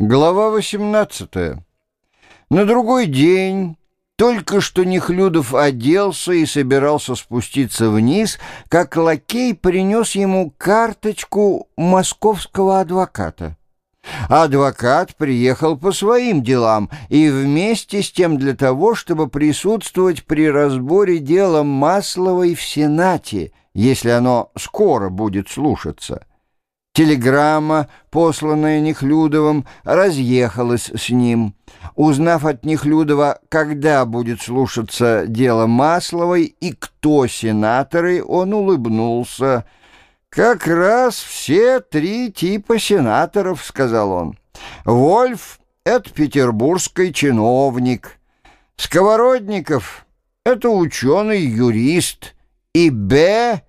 Глава 18. На другой день только что Нехлюдов оделся и собирался спуститься вниз, как лакей принес ему карточку московского адвоката. Адвокат приехал по своим делам и вместе с тем для того, чтобы присутствовать при разборе дела Масловой в Сенате, если оно скоро будет слушаться. Телеграмма, посланная Нехлюдовым, разъехалась с ним. Узнав от Нехлюдова, когда будет слушаться дело Масловой и кто сенаторы, он улыбнулся. «Как раз все три типа сенаторов», — сказал он. «Вольф — это петербургский чиновник. Сковородников — это ученый-юрист. И Б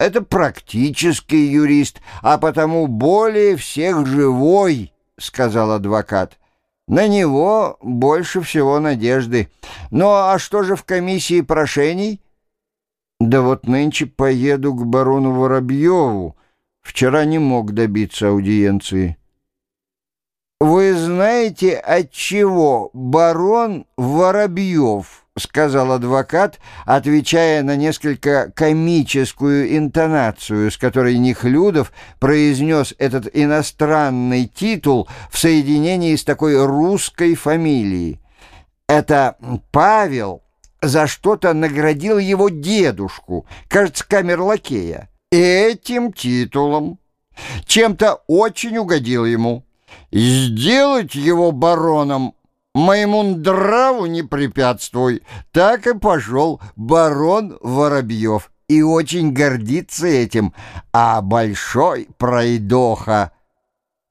это практический юрист, а потому более всех живой, — сказал адвокат. На него больше всего надежды. Ну, а что же в комиссии прошений? Да вот нынче поеду к барону Воробьеву. Вчера не мог добиться аудиенции. Вы знаете, от чего барон Воробьев — сказал адвокат, отвечая на несколько комическую интонацию, с которой Нехлюдов произнес этот иностранный титул в соединении с такой русской фамилией. Это Павел за что-то наградил его дедушку, кажется, камерлакея, этим титулом. Чем-то очень угодил ему. Сделать его бароном Моему нраву не препятствуй. Так и пошел барон Воробьев. И очень гордится этим. А большой пройдоха...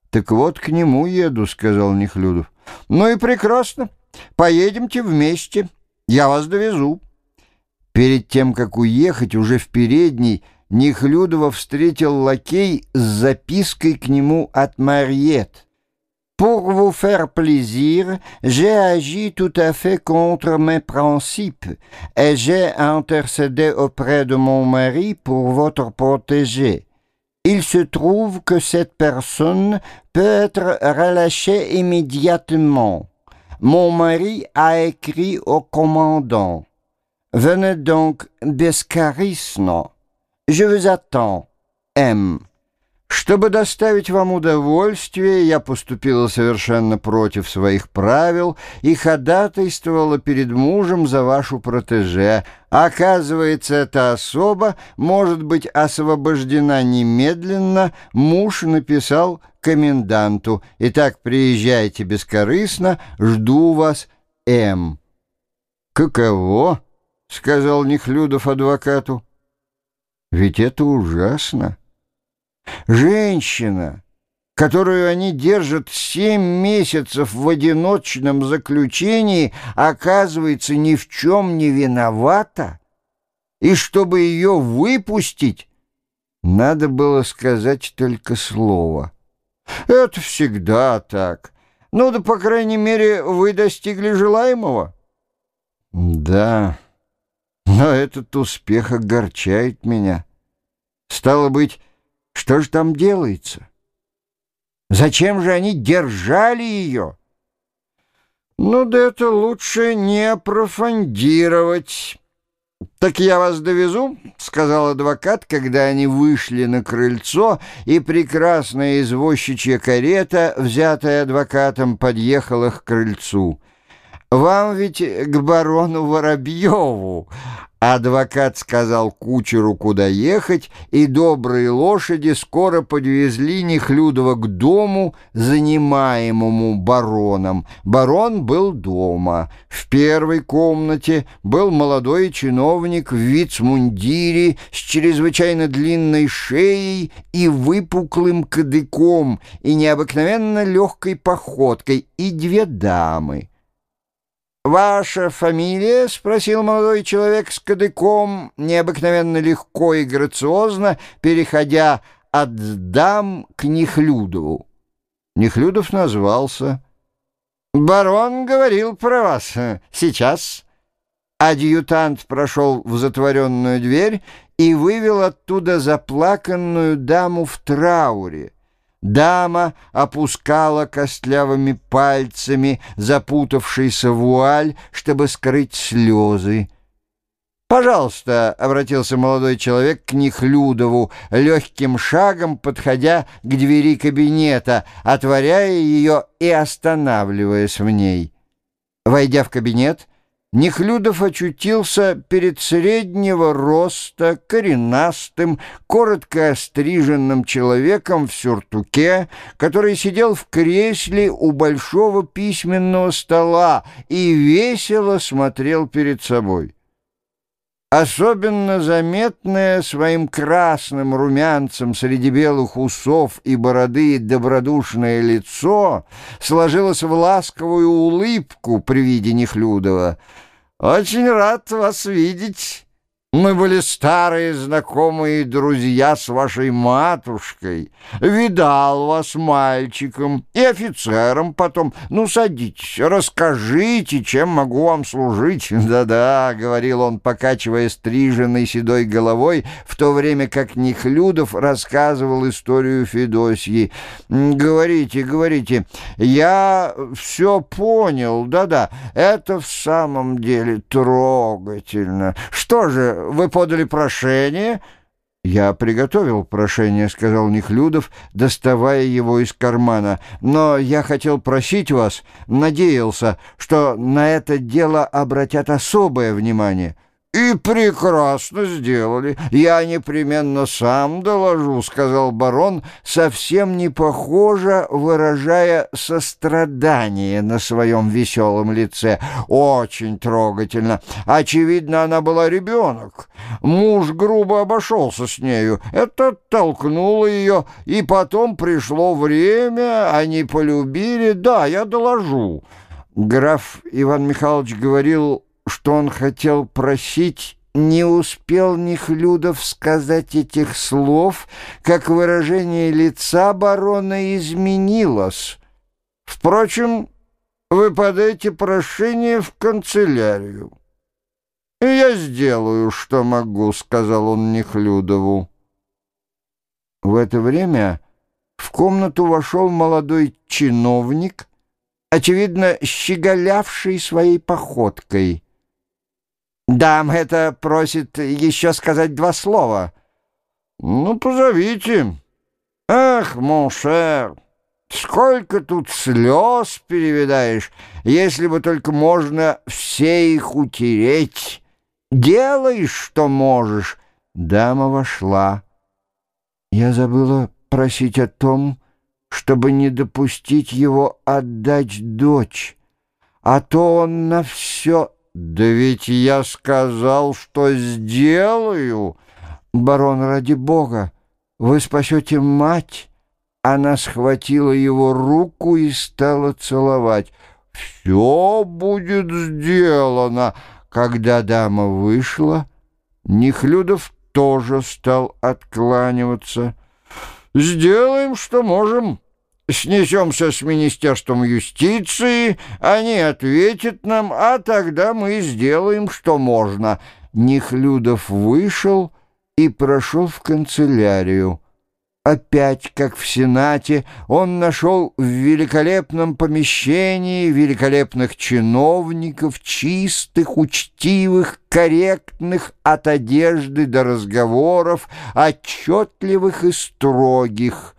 «Так вот к нему еду», — сказал Нехлюдов. «Ну и прекрасно. Поедемте вместе. Я вас довезу». Перед тем, как уехать, уже в передней, Нехлюдова встретил лакей с запиской к нему от Марьет. Pour vous faire plaisir, j'ai agi tout à fait contre mes principes et j'ai intercédé auprès de mon mari pour votre protégé. Il se trouve que cette personne peut être relâchée immédiatement. Mon mari a écrit au commandant. Venez donc, Bescarisno. Je vous attends. M. Чтобы доставить вам удовольствие, я поступила совершенно против своих правил и ходатайствовала перед мужем за вашу протеже. Оказывается, эта особа может быть освобождена немедленно, муж написал коменданту. Итак, приезжайте бескорыстно, жду вас, М. «Каково?» — сказал Нехлюдов адвокату. «Ведь это ужасно». Женщина, которую они держат семь месяцев в одиночном заключении, оказывается ни в чем не виновата, и чтобы ее выпустить, надо было сказать только слово. Это всегда так. Ну да, по крайней мере, вы достигли желаемого. Да, но этот успех огорчает меня. Стало быть, что же там делается? Зачем же они держали ее? Ну да это лучше не профандировать. «Так я вас довезу», — сказал адвокат, когда они вышли на крыльцо, и прекрасная извозчичья карета, взятая адвокатом, подъехала к крыльцу. «Вам ведь к барону Воробьеву, Адвокат сказал кучеру, куда ехать, и добрые лошади скоро подвезли Нехлюдова к дому, занимаемому бароном. Барон был дома. В первой комнате был молодой чиновник в вицмундире с чрезвычайно длинной шеей и выпуклым кадыком, и необыкновенно легкой походкой, и две дамы. «Ваша фамилия?» — спросил молодой человек с кадыком, необыкновенно легко и грациозно, переходя от дам к Нехлюдову. Нехлюдов назвался. «Барон говорил про вас. Сейчас». Адъютант прошел в затворенную дверь и вывел оттуда заплаканную даму в трауре. Дама опускала костлявыми пальцами запутавшийся вуаль, чтобы скрыть слезы. «Пожалуйста», — обратился молодой человек к Нехлюдову, легким шагом подходя к двери кабинета, отворяя ее и останавливаясь в ней. Войдя в кабинет, Нехлюдов очутился перед среднего роста, коренастым, коротко остриженным человеком в сюртуке, который сидел в кресле у большого письменного стола и весело смотрел перед собой. Особенно заметное своим красным румянцем среди белых усов и бороды добродушное лицо сложилось в ласковую улыбку при виде Нехлюдова. «Очень рад вас видеть». Мы были старые знакомые друзья с вашей матушкой. Видал вас мальчиком и офицером потом. Ну, садитесь, расскажите, чем могу вам служить. Да-да, — говорил он, покачивая стриженной седой головой, в то время как Нехлюдов рассказывал историю Федосьи. Говорите, говорите, я все понял, да-да, это в самом деле трогательно. Что же, вы подали прошение?» «Я приготовил прошение», — сказал Нехлюдов, доставая его из кармана. «Но я хотел просить вас, надеялся, что на это дело обратят особое внимание». «И прекрасно сделали. Я непременно сам доложу», — сказал барон, совсем не похоже, выражая сострадание на своем веселом лице. «Очень трогательно. Очевидно, она была ребенок. Муж грубо обошелся с нею. Это толкнуло ее, и потом пришло время, они полюбили. Да, я доложу». Граф Иван Михайлович говорил что он хотел просить, не успел Нехлюдов сказать этих слов, как выражение лица барона изменилось. Впрочем, вы подайте прошение в канцелярию. «Я сделаю, что могу», — сказал он Нехлюдову. В это время в комнату вошел молодой чиновник, очевидно, щеголявший своей походкой — Дам это просит еще сказать два слова. Ну, позовите. Ах, моншер, сколько тут слез перевидаешь, если бы только можно все их утереть. Делай, что можешь. Дама вошла. Я забыла просить о том, чтобы не допустить его отдать дочь, а то он на все «Да ведь я сказал, что сделаю!» «Барон, ради бога, вы спасете мать!» Она схватила его руку и стала целовать. «Все будет сделано!» Когда дама вышла, Нехлюдов тоже стал откланиваться. «Сделаем, что можем!» Снесемся с Министерством юстиции, они ответят нам, а тогда мы сделаем, что можно». Нехлюдов вышел и прошел в канцелярию. Опять, как в Сенате, он нашел в великолепном помещении великолепных чиновников, чистых, учтивых, корректных от одежды до разговоров, отчетливых и строгих —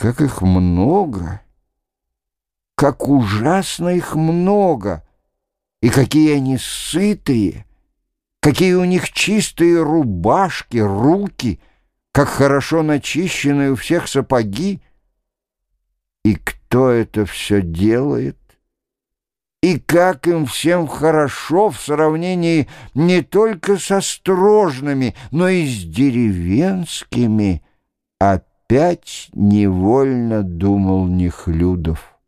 как их много! Как ужасно их много! И какие они сытые! Какие у них чистые рубашки, руки! Как хорошо начищены у всех сапоги! И кто это все делает? И как им всем хорошо в сравнении не только со строжными, но и с деревенскими, опять опять невольно думал Нехлюдов.